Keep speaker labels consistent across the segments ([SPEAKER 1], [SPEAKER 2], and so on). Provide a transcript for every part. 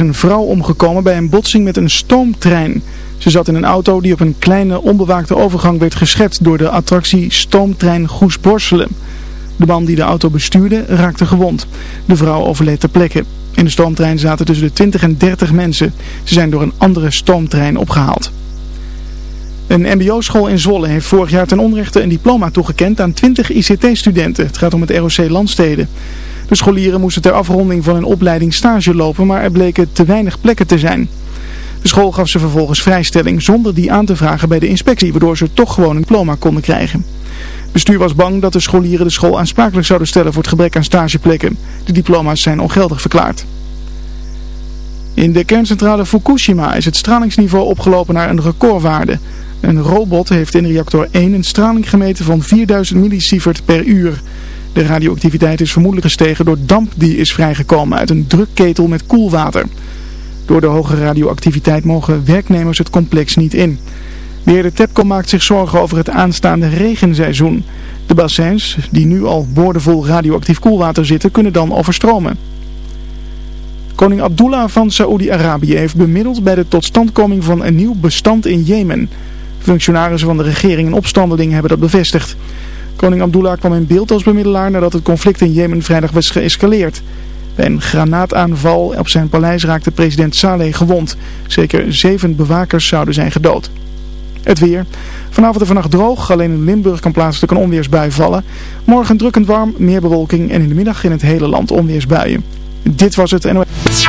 [SPEAKER 1] een vrouw omgekomen bij een botsing met een stoomtrein. Ze zat in een auto die op een kleine onbewaakte overgang werd geschept door de attractie Stoomtrein Goes-Borselen. De man die de auto bestuurde raakte gewond. De vrouw overleed ter plekke. In de stoomtrein zaten tussen de 20 en 30 mensen. Ze zijn door een andere stoomtrein opgehaald. Een mbo-school in Zwolle heeft vorig jaar ten onrechte een diploma toegekend aan 20 ICT-studenten. Het gaat om het ROC Landsteden. De scholieren moesten ter afronding van hun opleiding stage lopen, maar er bleken te weinig plekken te zijn. De school gaf ze vervolgens vrijstelling zonder die aan te vragen bij de inspectie, waardoor ze toch gewoon een diploma konden krijgen. Bestuur was bang dat de scholieren de school aansprakelijk zouden stellen voor het gebrek aan stageplekken. De diploma's zijn ongeldig verklaard. In de kerncentrale Fukushima is het stralingsniveau opgelopen naar een recordwaarde. Een robot heeft in reactor 1 een straling gemeten van 4000 millisievert per uur. De radioactiviteit is vermoedelijk gestegen door damp die is vrijgekomen uit een drukketel met koelwater. Door de hoge radioactiviteit mogen werknemers het complex niet in. Beheerder TEPCO maakt zich zorgen over het aanstaande regenseizoen. De bassins, die nu al boordevol radioactief koelwater zitten, kunnen dan overstromen. Koning Abdullah van Saoedi-Arabië heeft bemiddeld bij de totstandkoming van een nieuw bestand in Jemen. Functionarissen van de regering en opstandelingen hebben dat bevestigd. Koning Abdullah kwam in beeld als bemiddelaar nadat het conflict in Jemen vrijdag was geëscaleerd. Bij een granaataanval op zijn paleis raakte president Saleh gewond. Zeker zeven bewakers zouden zijn gedood. Het weer. Vanavond en vannacht droog. Alleen in Limburg kan plaatselijk een onweersbui vallen. Morgen drukkend warm, meer bewolking en in de middag in het hele land onweersbuien. Dit was het NOS.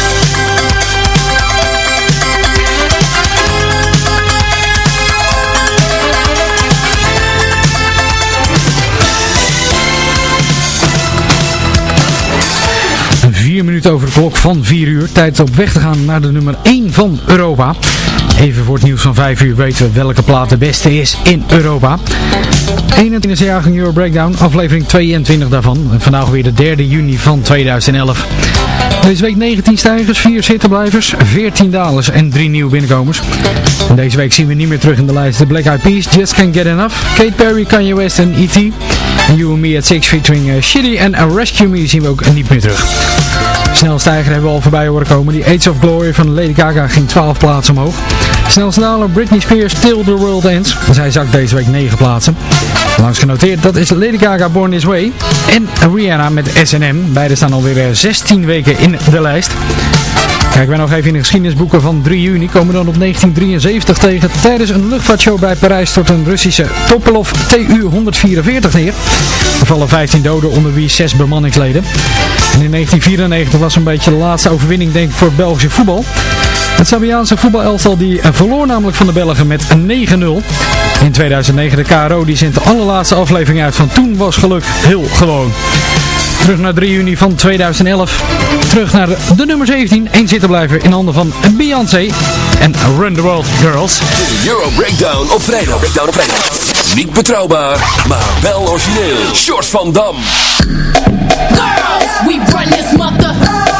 [SPEAKER 2] Vier minuten over de klok van 4 uur. Tijd op weg te gaan naar de nummer 1 van Europa. Even voor het nieuws van 5 uur weten we welke plaat de beste is in Europa. 21e jaargang Euro Breakdown, aflevering 22 daarvan. Vandaag weer de 3 juni van 2011. Deze week 19 stijgers, 4 zittenblijvers, 14 dalers en 3 nieuwe binnenkomers. En deze week zien we niet meer terug in de lijst de Black Eyed Peas, Just Can't Get Enough, Kate Perry, Kanye West en E.T. You Me at 6 featuring uh, Shitty en Rescue Me zien we ook niet meer terug. Snelstijger hebben we al voorbij horen komen. Die Age of Glory van Lady Gaga ging 12 plaatsen omhoog. Snelste daler Britney Spears Till the World Ends. Zij zakt deze week 9 plaatsen. Langs genoteerd, dat is Lady Gaga Born This Way. En Rihanna met S&M. Beide staan alweer 16 weken in de lijst. Kijk wij nog even in de geschiedenisboeken van 3 juni. Komen dan op 1973 tegen. Tijdens een luchtvaartshow bij Parijs stort een Russische Topolov TU-144 neer. Er vallen 15 doden, onder wie 6 bemanningsleden. En in 1994 was een beetje de laatste overwinning denk ik voor het Belgische voetbal. Het Sabiaanse voetbalelftal die verloor namelijk van de Belgen met een 9-0. In 2009 de KRO die zendt de allerlaatste aflevering uit van Toen was geluk heel gewoon. Terug naar 3 juni van 2011. Terug naar de nummer 17. Eén zitten blijven in handen van Beyoncé en Run the World Girls.
[SPEAKER 3] De Euro Breakdown op vrijdag. Breakdown op vrijdag. Niet betrouwbaar, maar wel origineel. Short van Dam.
[SPEAKER 4] Girls, we run this mother.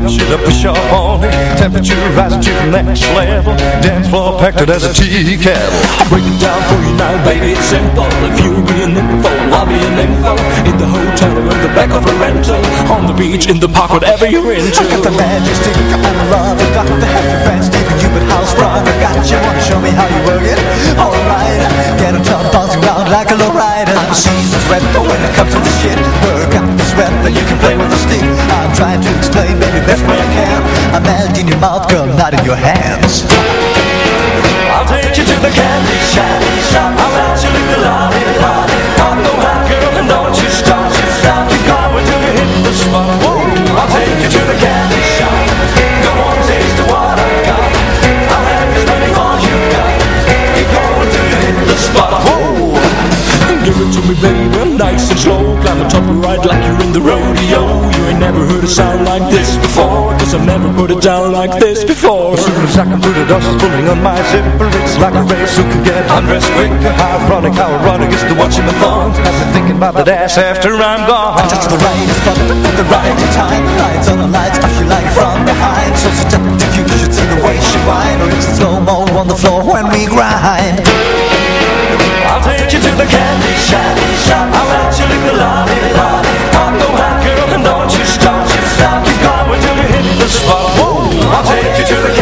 [SPEAKER 4] The
[SPEAKER 5] thing up, push up on it. Temperature rising to the next level. Dance floor packed as a tea kettle. Break it down for you now, baby. It's simple. If you be an info, I'll be an info. In the hotel or in the back of a rental. On the beach, in the park, whatever you're into.
[SPEAKER 6] I got the magic stick, I'm in love I got the happy fast, Stephen Hubert house rock I got you, wanna show me how you work it? Alright, get on top, bouncing around like a lowrider I'm a seasoned red, but when it comes to the shit best way I can I'm melt in your mouth, girl, not in your hands
[SPEAKER 5] I'll take you to the candy shop. I'll let you lick the lollipop. I'll go hot, girl, and don't you stop. Stop, keep going till you hit the spot. Whoa! I'll take you to the candy shop. Go on, taste what I got. I'll have you spending all you got. Keep going till you hit the spot. Whoa! Give it to me, baby, nice and slow. Climb on top and ride like you're in the rodeo. You ain't never heard a sound like this before Cause I've never put it down like this before. As soon as I come through the door, she's pulling on my zipper It's like a race who could get undressed quicker. How ironic, how ironic is to watching the thongs As I'm thinking about that ass after I'm gone.
[SPEAKER 6] I touch the right spot at the right. Time Lights on the lights, I feel like from behind. So seductive, you should see the way she whine. Or it's slow-mo on the floor when we grind
[SPEAKER 5] take you to the candy shop. I'll let you lick the lollipop. I'll go hot, girl, and don't you. Stop, keep going till you hit the spot. Whoa! I'll take you to the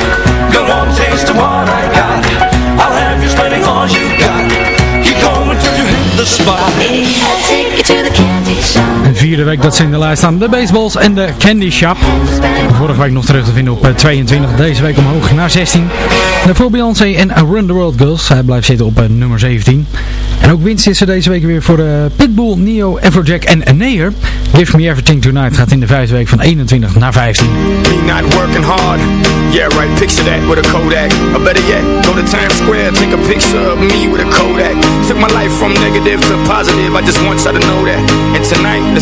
[SPEAKER 2] by vierde week dat ze in de lijst staan. De Baseballs en de Candy Shop. Vorige week nog terug te vinden op 22. Eh, Deze week omhoog naar 16. Daarvoor Beyoncé en Run the World Girls. Hij blijft zitten op eh, nummer 17. En ook winst is er deze week weer voor uh, Pitbull, Neo, Everjack en Neer. Give Me Everything Tonight gaat in de vijfde week van 21 naar 15.
[SPEAKER 7] Me not working hard. Yeah, right, picture that with a Kodak. Or better yet, go to Times Square, take a picture of me with a Kodak. Took my life from negative to positive, I just want y'all to know that.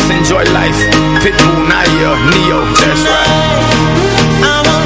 [SPEAKER 7] Enjoy life. Pitbull, Naya, Neo, that's right.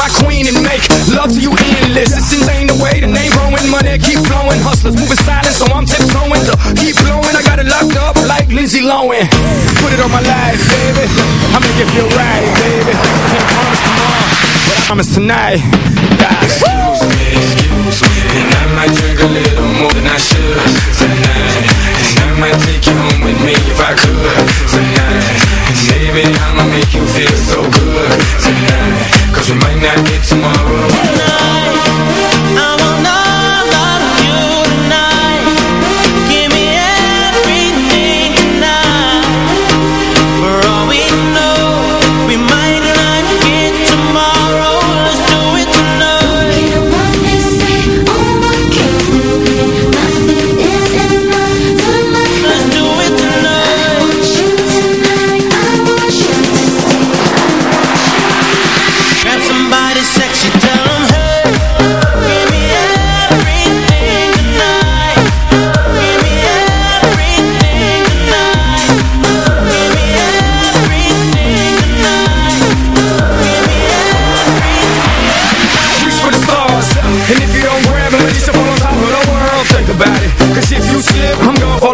[SPEAKER 7] My queen and make love to you endless. This insane the way the name growing, money keep flowing. Hustlers moving silent, so I'm tiptoeing to keep blowing. I got it locked up like Lindsay Lohan. Put it on my life, baby. I make it feel right, baby. Can't promise tomorrow, but I promise tonight. Excuse me, excuse me, and I might drink a little more than I should tonight. Might take you home with me if I could tonight. And baby, I'ma make you feel so good tonight. Cause we might not get tomorrow.
[SPEAKER 8] Give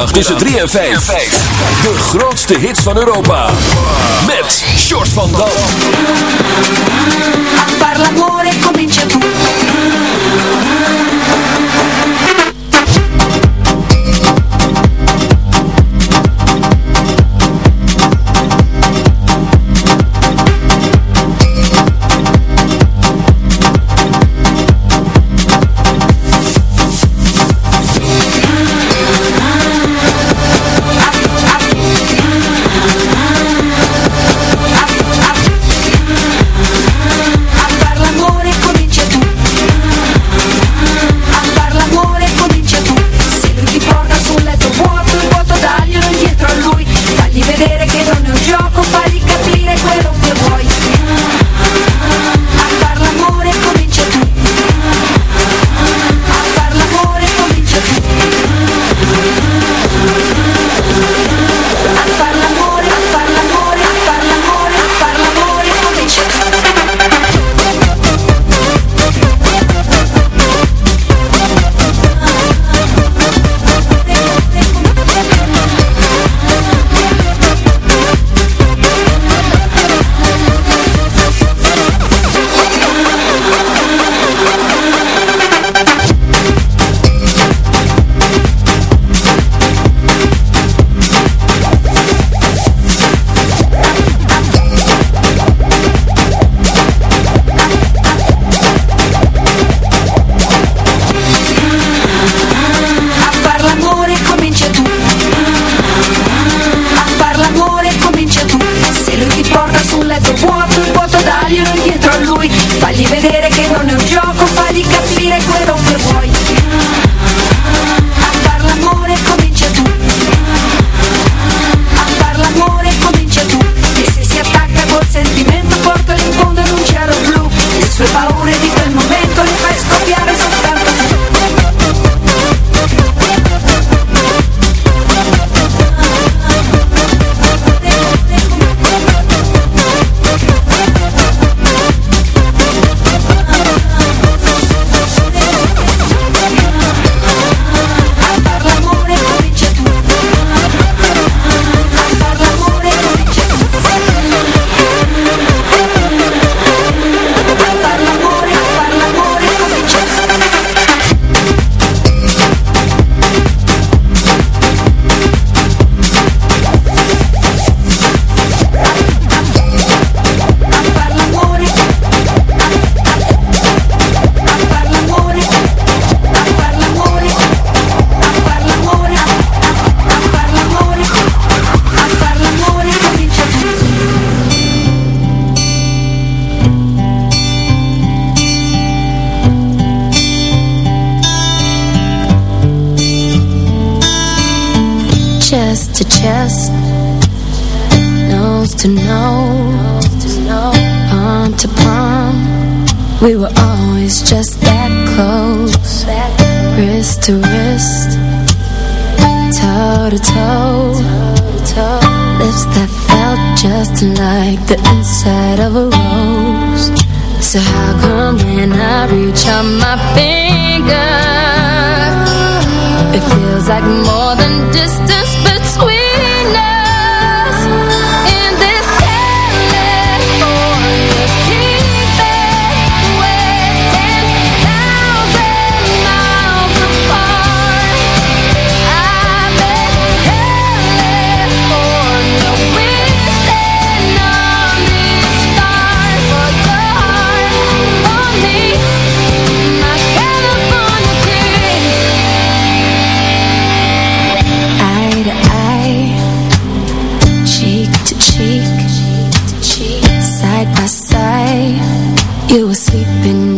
[SPEAKER 3] Tussen 3 en 5. De grootste hits van Europa. Met Short van Dam.
[SPEAKER 9] Far l'amore comincia tu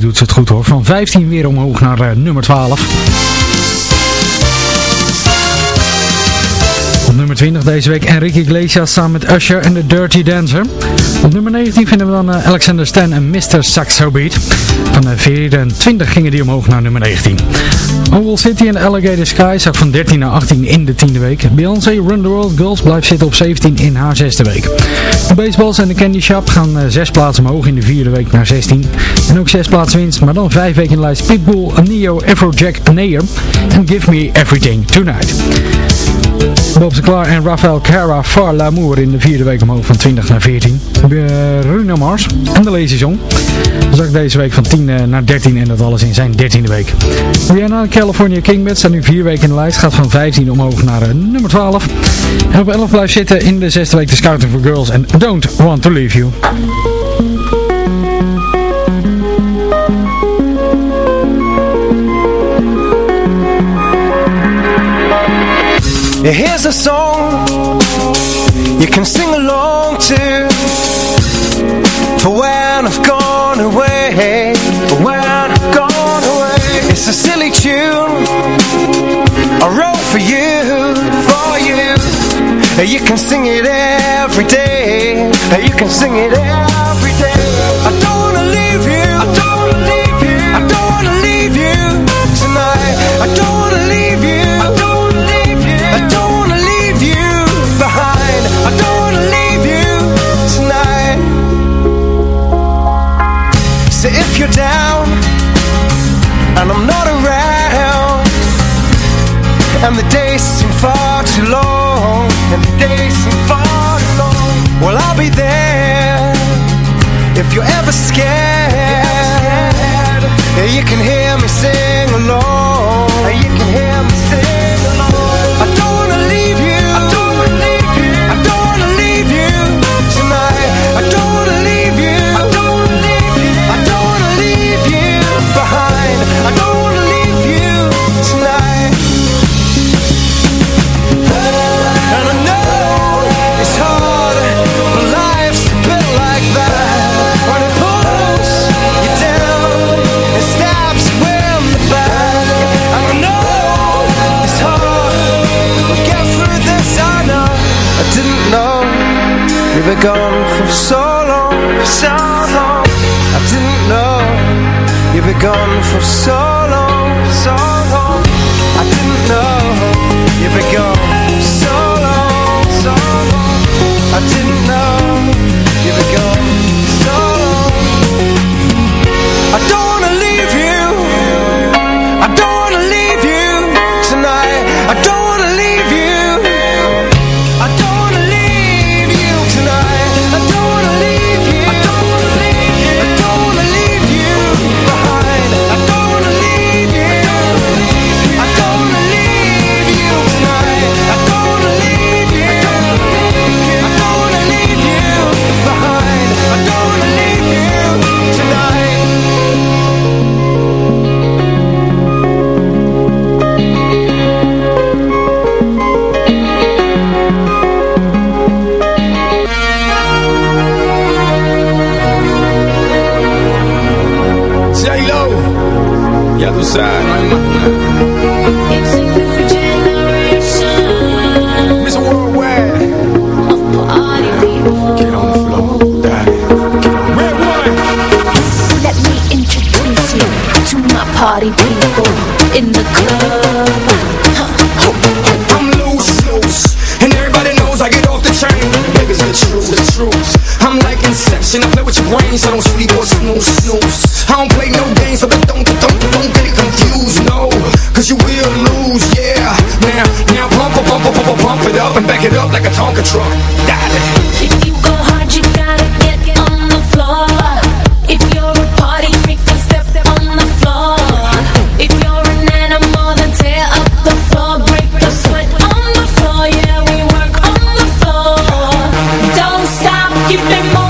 [SPEAKER 2] doet ze het goed hoor. Van 15 weer omhoog naar eh, nummer 12. Op nummer 20 deze week Enrique Iglesias samen met Usher en The Dirty Dancer. Op nummer 19 vinden we dan eh, Alexander Stan en Mr. Saxo Beat. Van uh, 24 gingen die omhoog naar nummer 19. Owl City en Alligator Sky zak van 13 naar 18 in de tiende week. Beyoncé Run the World Girls blijft zitten op 17 in haar zesde week. De Baseballs en de Candy Shop gaan uh, zes plaatsen omhoog in de vierde week naar 16. En ook zes plaatsen winst, maar dan vijf weken in de lijst Pitbull, Neo, Afrojack, Nair en Give Me Everything Tonight. Bob Sinclair en Rafael Cara Far L'amour in de vierde week omhoog van 20 naar 14. Uh, Bruno Mars en de Lazy Song. Zak deze week van 10 uh, naar 13 en dat alles in zijn 13e week. Rihanna California King staat nu vier weken in de lijst. Gaat van 15 omhoog naar uh, nummer 12. En op 11 blijft zitten in de zesde week de Scouting for Girls en Don't Want to Leave You.
[SPEAKER 10] Here's a song you can sing along to. For when I've gone away For when I've gone away. It's a silly tune. I wrote for you For you. You can sing it every day. You can sing it every day. I don't wanna leave you. I don't wanna leave you. I don't wanna leave you tonight. I don't And the days seem far too long. And the days seem far too long. Well, I'll be there If you're ever scared, Yeah, you can hear me sing along. You can hear me You were gone for so long, so long. I didn't know You were gone for so long
[SPEAKER 4] keep
[SPEAKER 7] them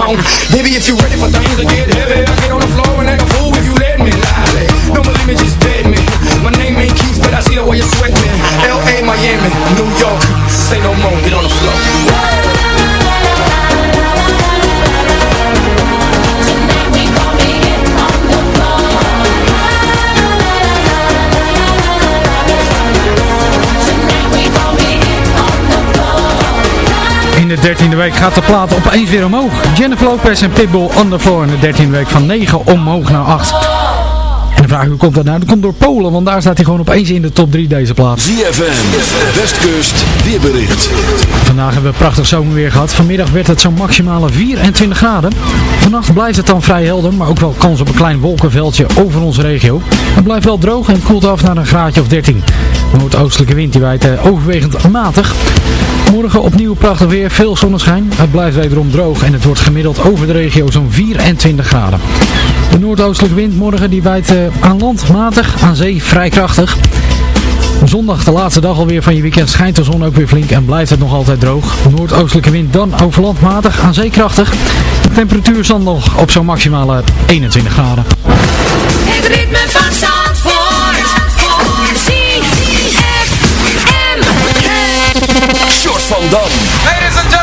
[SPEAKER 2] tone de dertiende week gaat de plaat opeens weer omhoog. Jennifer Lopez en Pitbull on the floor in de dertiende week van 9 omhoog naar 8. En de vraag hoe komt dat nou? Dat komt door Polen, want daar staat hij gewoon opeens in de top 3 deze plaat.
[SPEAKER 4] ZFM, Westkust, weerbericht.
[SPEAKER 2] Vandaag hebben we prachtig zomerweer gehad. Vanmiddag werd het zo'n maximale 24 graden. Vannacht blijft het dan vrij helder, maar ook wel kans op een klein wolkenveldje over onze regio. Het blijft wel droog en koelt af naar een graadje of 13. Noordoostelijke wind die waait eh, overwegend matig. Morgen opnieuw prachtig weer, veel zonneschijn. Het blijft wederom droog en het wordt gemiddeld over de regio zo'n 24 graden. De noordoostelijke wind morgen die waait eh, aan land matig, aan zee vrij krachtig. Zondag, de laatste dag alweer van je weekend, schijnt de zon ook weer flink en blijft het nog altijd droog. Noordoostelijke wind dan over land matig, aan zee krachtig. De temperatuur zal nog op zo'n maximale 21 graden.
[SPEAKER 3] Ritme van
[SPEAKER 4] van Dam.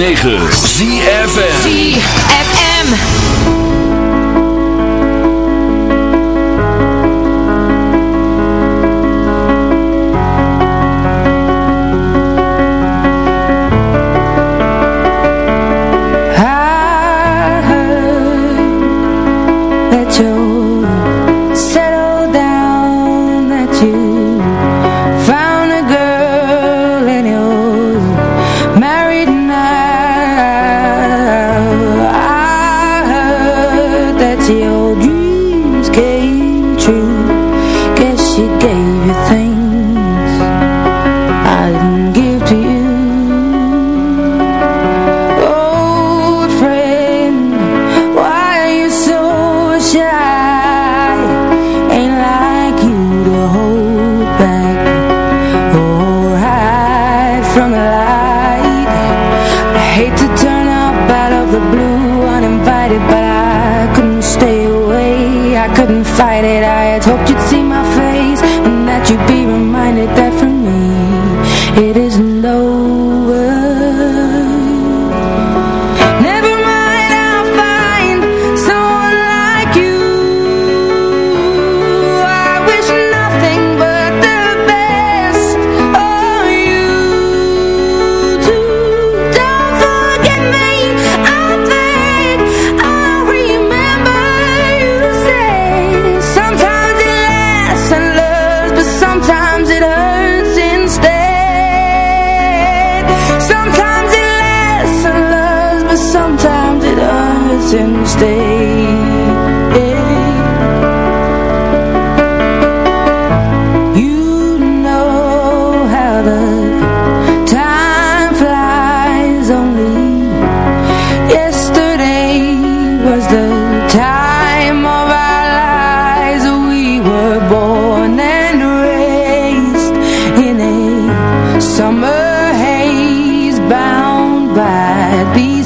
[SPEAKER 3] 106.9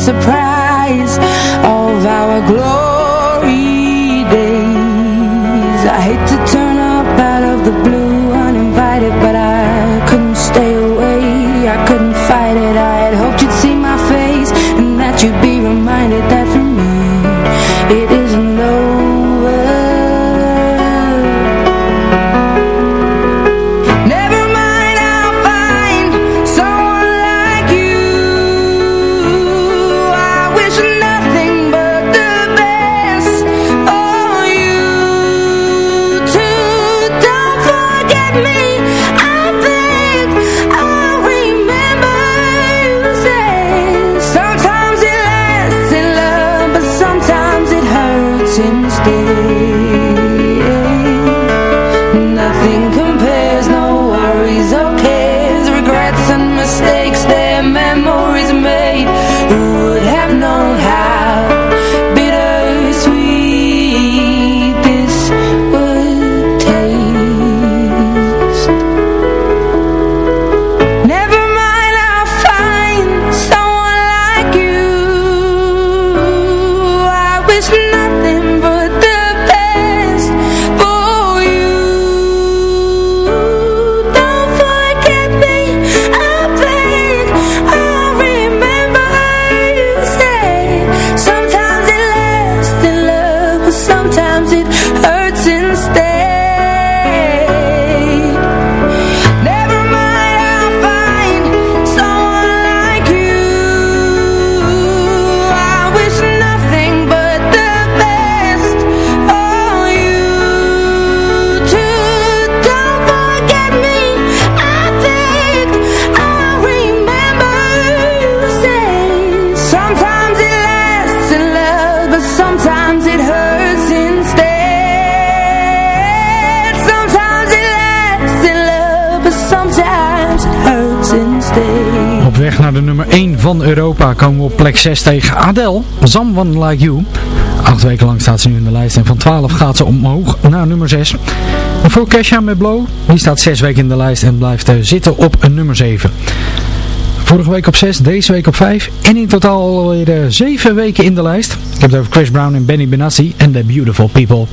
[SPEAKER 11] surprise.
[SPEAKER 2] komen we op plek 6 tegen Adele, Someone Like You. Acht weken lang staat ze nu in de lijst en van 12 gaat ze omhoog naar nummer 6. En voor Kesha met Blow, die staat 6 weken in de lijst en blijft eh, zitten op eh, nummer 7. Vorige week op 6, deze week op 5 en in totaal alweer eh, 7 weken in de lijst. Ik heb het over Chris Brown en Benny Benassi en The Beautiful People.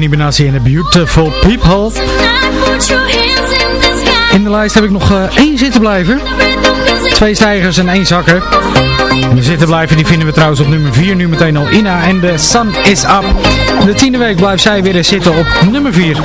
[SPEAKER 12] Benny Benassi en The Beautiful People. In de lijst heb ik nog eh, één zitten blijven. Twee stijgers en één zakker. De zitten blijven die vinden we trouwens op nummer 4 nu meteen al. Ina en The Sun Is Up. De tiende week blijft zij weer zitten op nummer 4.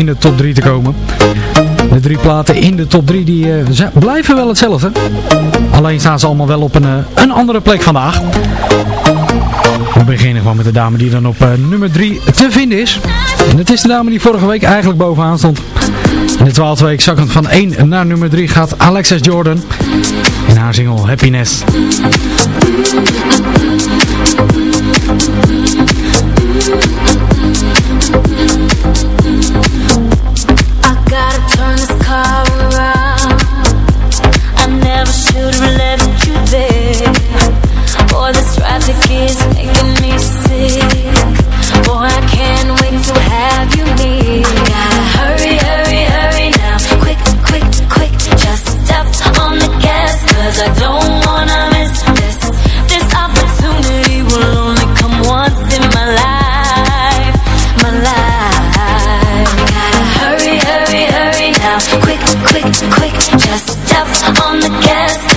[SPEAKER 12] In de top 3 te komen. De drie platen in de top 3 die, eh, blijven wel hetzelfde. Alleen staan ze allemaal wel op een, eh, een andere plek vandaag. We beginnen gewoon met de dame die dan op eh, nummer 3 te vinden is. En het is de dame die vorige week eigenlijk bovenaan stond. In de twaalfde week zakkend van 1 naar nummer 3 gaat Alexis Jordan. In haar single Happiness.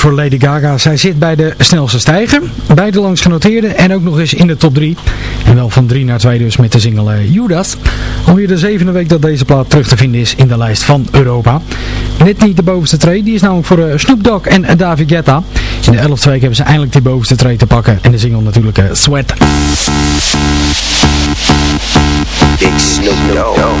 [SPEAKER 2] Voor Lady Gaga. Zij zit bij de snelste stijger, bij de langst genoteerde en ook nog eens in de top 3. En wel van 3 naar 2 dus met de single eh, Judas. Alweer de zevende week dat deze plaat terug te vinden is in de lijst van Europa. Net niet de bovenste tree, die is namelijk voor eh, Snoop Dogg en eh, David Guetta. In de 11e week hebben ze eindelijk die bovenste tree te pakken en de single natuurlijk eh, Sweat.
[SPEAKER 13] Snoop Dogg.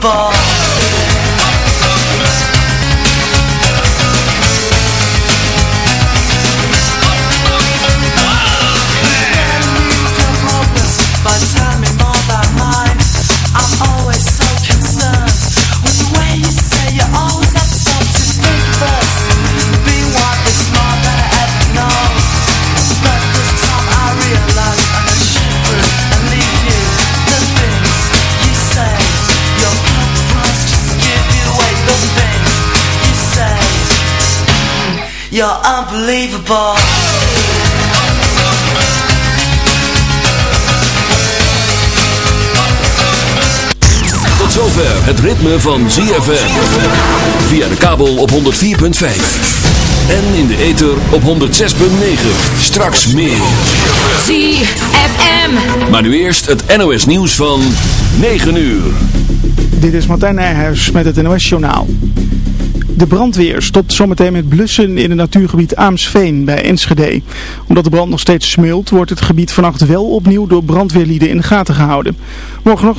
[SPEAKER 8] unbelievable. You're unbelievable
[SPEAKER 3] Tot zover het ritme van ZFM. Via de kabel op 104.5. En in de ether op 106.9. Straks meer.
[SPEAKER 4] ZFM.
[SPEAKER 3] Maar nu eerst het NOS nieuws van 9 uur.
[SPEAKER 1] Dit is Martijn Nijhuis met het NOS Journaal. De brandweer stopt zometeen met blussen in het natuurgebied Aamsveen bij Enschede. Omdat de brand nog steeds smeult, wordt het gebied vannacht wel opnieuw door brandweerlieden in de gaten gehouden. Morgenochtend